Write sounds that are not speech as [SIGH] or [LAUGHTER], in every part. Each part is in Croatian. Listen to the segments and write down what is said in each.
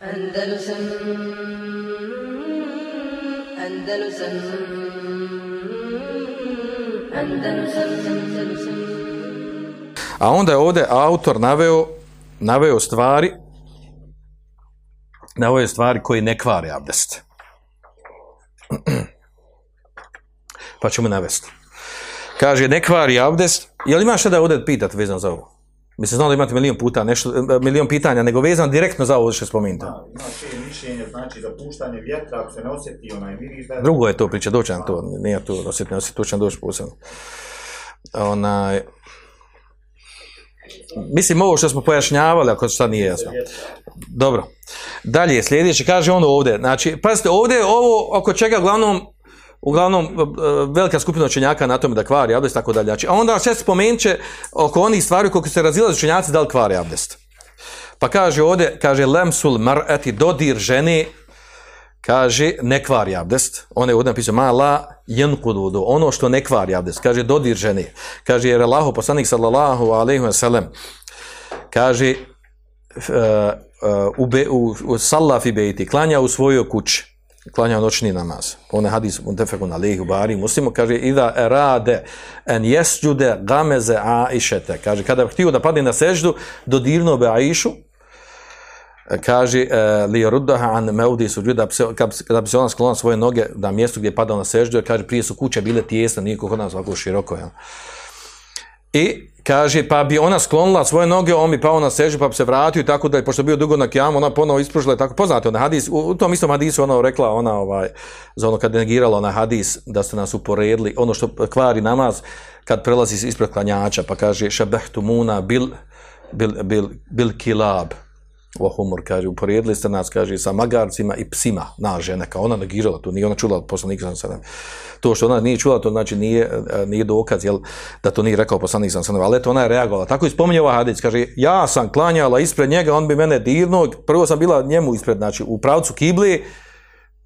Andalusam Andalusam Andalusam Andalusam A onda je ovdje autor naveo, naveo stvari, naveo je stvari koji ne kvare abdest. [CLEARS THROAT] Pa ćemo navesti. Kaže, ne kvari abdest. Jel ima šta da ovdje pitati vezano za ovo? Mislim, znam da imate milion puta, nešto, milion pitanja, nego vezano direktno za ovo što. Da, Imaš je mišljenje, znači za puštanje vjetra, ako se ne osjeti onaj miris, da. Drugo je to priča, doći nam to, nije to osjetno, osjetno, to će nam doći posebno. Onaj, mislim, ovo što smo pojašnjavali, ako sad nije jasno. Dobro. Dalje, sljedeće, kaže on ovdje, znači, pazite, ovdje je ovo oko čega uglavnom, uglavnom e, velika skupina učenjaka na tome da kvari abdest, tako dalje. Znači, a onda sve spomenut će oko onih stvari koliko se razilaze učenjaci da li kvari abdest. Pa kaže ovdje, kaže lemsul mar'ati dodir žene, kaže ne kvari abdest. On je ovdje napisao ma la jenkududu, ono što ne kvari abdest. Kaže dodir žene. Kaže jer Allahu poslanik sallallahu alejhi ve sellem kaže uh, uh, u, be, u, u sallafi bejti, klanja u svojoj kući klanja noćni namaz. On je hadis muntefekun alihi u bari muslimo, kaže ida rade en jesđude gameze aišete. Kaže, kada bi htio da padne na seždu, dodirnuo bi Aišu, kaže e, li ruddaha an meudi suđud da bi se kada bi se ona sklonila svoje noge na mjestu gdje je padao na seždu kaže prije su kuće bile tijesne nije kod nas ovako široko ja. I kaže pa bi ona sklonila svoje noge on bi pao na seždu pa bi se vratio i tako da je pošto je bio dugo na kijamu ona ponovo ispružila i tako. Poznate ona hadis u, tom istom hadisu ona rekla ona ovaj za ono kad negirala ona hadis da ste nas uporedili ono što kvari namaz kad prelazi ispred klanjača pa kaže šabehtu muna bil bil, bil, bil kilab Ohumor kaže, uporedili ste nas, kaže, sa magarcima i psima, na žene, kao ona negirala to, nije ona čula od poslanika sam sada. To što ona nije čula, to znači nije, nije dokaz, jel, da to nije rekao poslanik sam sada, ali eto, ona je reagovala. Tako i spominje ova hadis, kaže, ja sam klanjala ispred njega, on bi mene dirnuo, prvo sam bila njemu ispred, znači, u pravcu kibli,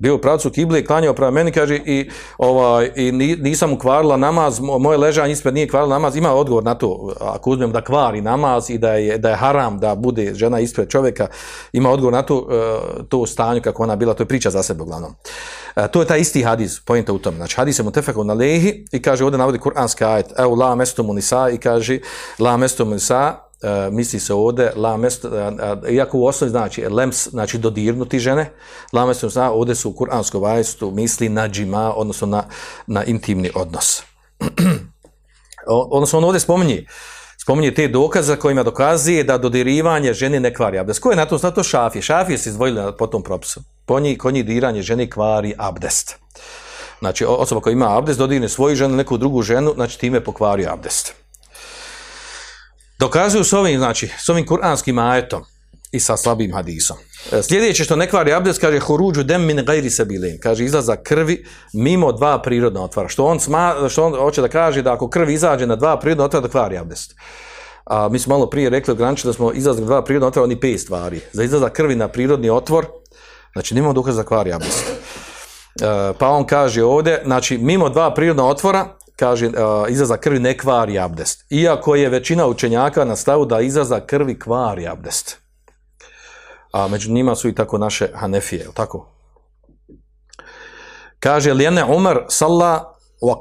bio u pravcu kible i klanjao prema meni, kaže, i, ovaj, i nisam ukvarila namaz, moje ležanje ispred nije kvarilo namaz, ima odgovor na to, ako uzmem da kvari namaz i da je, da je haram da bude žena ispred čovjeka, ima odgovor na to, e, to stanje kako ona bila, to je priča za sebe uglavnom. E, to je taj isti hadis, pojenta u tome. Znači, hadis je mu tefekon na lehi i kaže, ovdje navodi kuranski ajet, evo la mesto mu nisa i kaže, la mesto mu nisa, Uh, misli se ovdje la mesto, uh, iako u osnovi znači lems, znači dodirnuti žene, la mesto zna, ovdje su u kuranskom vajstu misli na džima, odnosno na, na intimni odnos. [CLEARS THROAT] odnosno on ovdje spominje, spominje te dokaze kojima dokazuje da dodirivanje žene ne kvari abdest. Ko je na to? Zna to šafije. Šafije se izdvojili po tom propisu. Po njih, kod njih diranje žene kvari abdest. Znači osoba koja ima abdest dodirne svoju ženu, neku drugu ženu, znači time pokvari abdest. Dokazuju s ovim, znači, s ovim kuranskim ajetom i sa slabim hadisom. E, sljedeće što ne kvari abdest, kaže huruđu dem min gajri sabilin, kaže izlaza krvi mimo dva prirodna otvara. Što on, sma, što on hoće da kaže da ako krv izađe na dva prirodna otvara, da kvari abdest. A mi smo malo prije rekli ograničili da smo izlazak dva prirodna otvora, oni pet stvari. Za izlazak krvi na prirodni otvor, znači nimamo dokaz da kvari abdest. E, pa on kaže ovdje, znači mimo dva prirodna otvora, kaže izlazak krvi ne kvari abdest. Iako je većina učenjaka na stavu da izlazak krvi kvari abdest. A među njima su i tako naše Hanefije, tako? Kaže Lijene Umar salla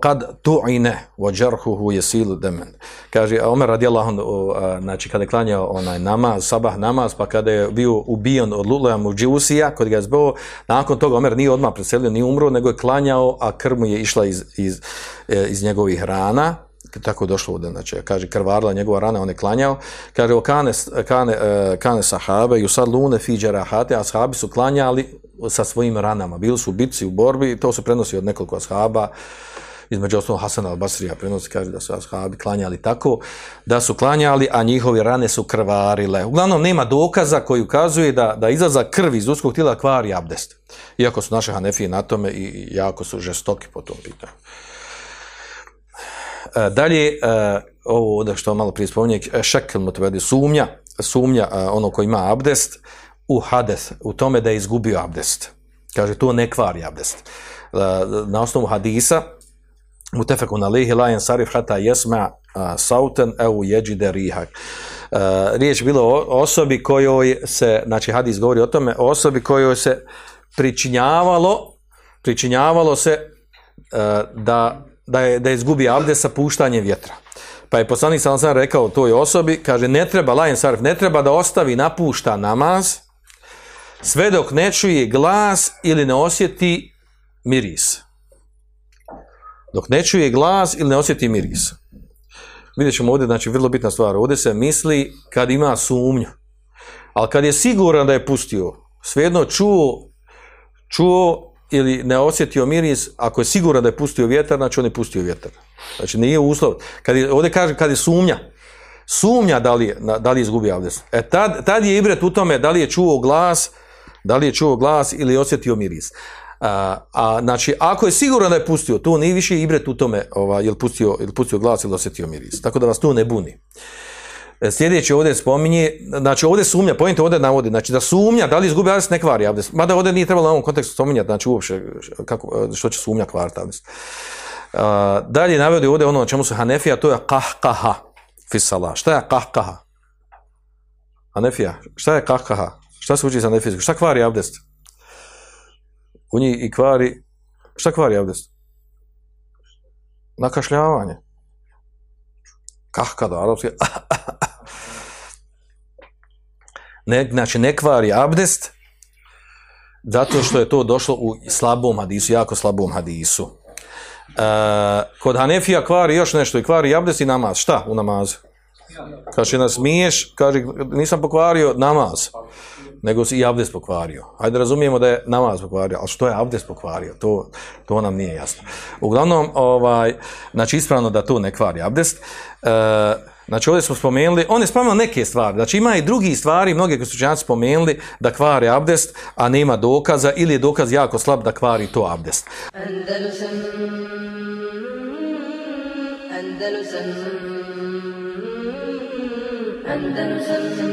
kad tu'ine wa jarhuhu yasilu daman. Kaže Umar radijallahu anhu znači kada je klanjao onaj namaz, sabah namaz, pa kada je bio ubijen od Lulaja Muđusija, kod ga je zbog, nakon toga Omer nije odmah preselio, nije umro, nego je klanjao, a krv mu je išla iz, iz, e, iz njegovih rana, tako došlo da znači kaže krvarla njegova rana on je klanjao. Kaže o kane kane e, kane sahabe i fi jarahate ashabi su klanjali sa svojim ranama. Bili su u bitci u borbi to se prenosi od nekoliko ashaba između osnovno Hasan al-Basrija prenosi, kaže da su ashabi klanjali tako, da su klanjali, a njihovi rane su krvarile. Uglavnom, nema dokaza koji ukazuje da, da izlaza krvi iz uskog tijela kvari abdest. Iako su naše hanefije na tome i jako su žestoki po tom pitanju. E, dalje, e, ovo da što malo prije spominje, šekel mutvedi, sumnja, sumnja e, ono ko ima abdest, u hades, u tome da je izgubio abdest. Kaže, to ne kvari abdest. Na osnovu hadisa, mutefekun alihi la sarif hata jesma sauten eu jeđide rihak. Riječ je bilo o osobi kojoj se, znači hadis govori o tome, o osobi kojoj se pričinjavalo, pričinjavalo se da, da, je, da izgubi abde sa puštanjem vjetra. Pa je poslanik sam sam rekao toj osobi, kaže, ne treba, lajen sarf, ne treba da ostavi napušta namaz, sve dok ne čuje glas ili ne osjeti miris. Dok ne čuje glas ili ne osjeti miris. Vidjet ćemo ovdje, znači, vrlo bitna stvar. Ovdje se misli kad ima sumnju. Ali kad je siguran da je pustio, svejedno čuo, čuo ili ne osjetio miris, ako je siguran da je pustio vjetar, znači on je pustio vjetar. Znači nije uslov. Kad je, ovdje kaže kad je sumnja, sumnja da li da li je izgubio abdest. E tad, tad je ibret u tome da li je čuo glas, da li je čuo glas ili osjetio miris. A, a znači, ako je siguran da je pustio, to nije više ibret u tome, ovaj, je pustio, je pustio glas ili osjetio miris. Tako da vas to ne buni. E, sljedeći ovdje spominje, znači ovdje sumnja, pojente ovdje navodi, znači da sumnja, da li izgubi abdest, ne kvari abdest. Mada ovdje nije trebalo na ovom kontekstu spominjati, znači uopće kako, što će sumnja kvariti abdest. Uh, dalje navodi ovdje ono na čemu se Hanefija, to je kahkaha fisala. Šta je kahkaha? Hanefija, šta je kahkaha? Šta se uči za Hanefijsku? Šta kvari abdest? U njih i kvari, šta kvari abdest? Nakašljavanje. Kahka da, arapski. [LAUGHS] ne, znači ne kvari abdest zato što je to došlo u slabom hadisu, jako slabom hadisu. E, kod Hanefija kvari još nešto i kvari abdest i namaz. Šta u namazu? Kaže, nas smiješ, kaže, nisam pokvario namaz, nego si i abdest pokvario. Hajde razumijemo da je namaz pokvario, ali što je abdest pokvario, to, to nam nije jasno. Uglavnom, ovaj, znači ispravno da to ne kvari abdest. E, Znači ovdje smo spomenuli, on je spomenuo neke stvari, znači ima i drugi stvari, mnogi koji su spomenuli da kvari abdest, a nema dokaza ili je dokaz jako slab da kvari to. Andalusam Andalusam Andalusam Andalusam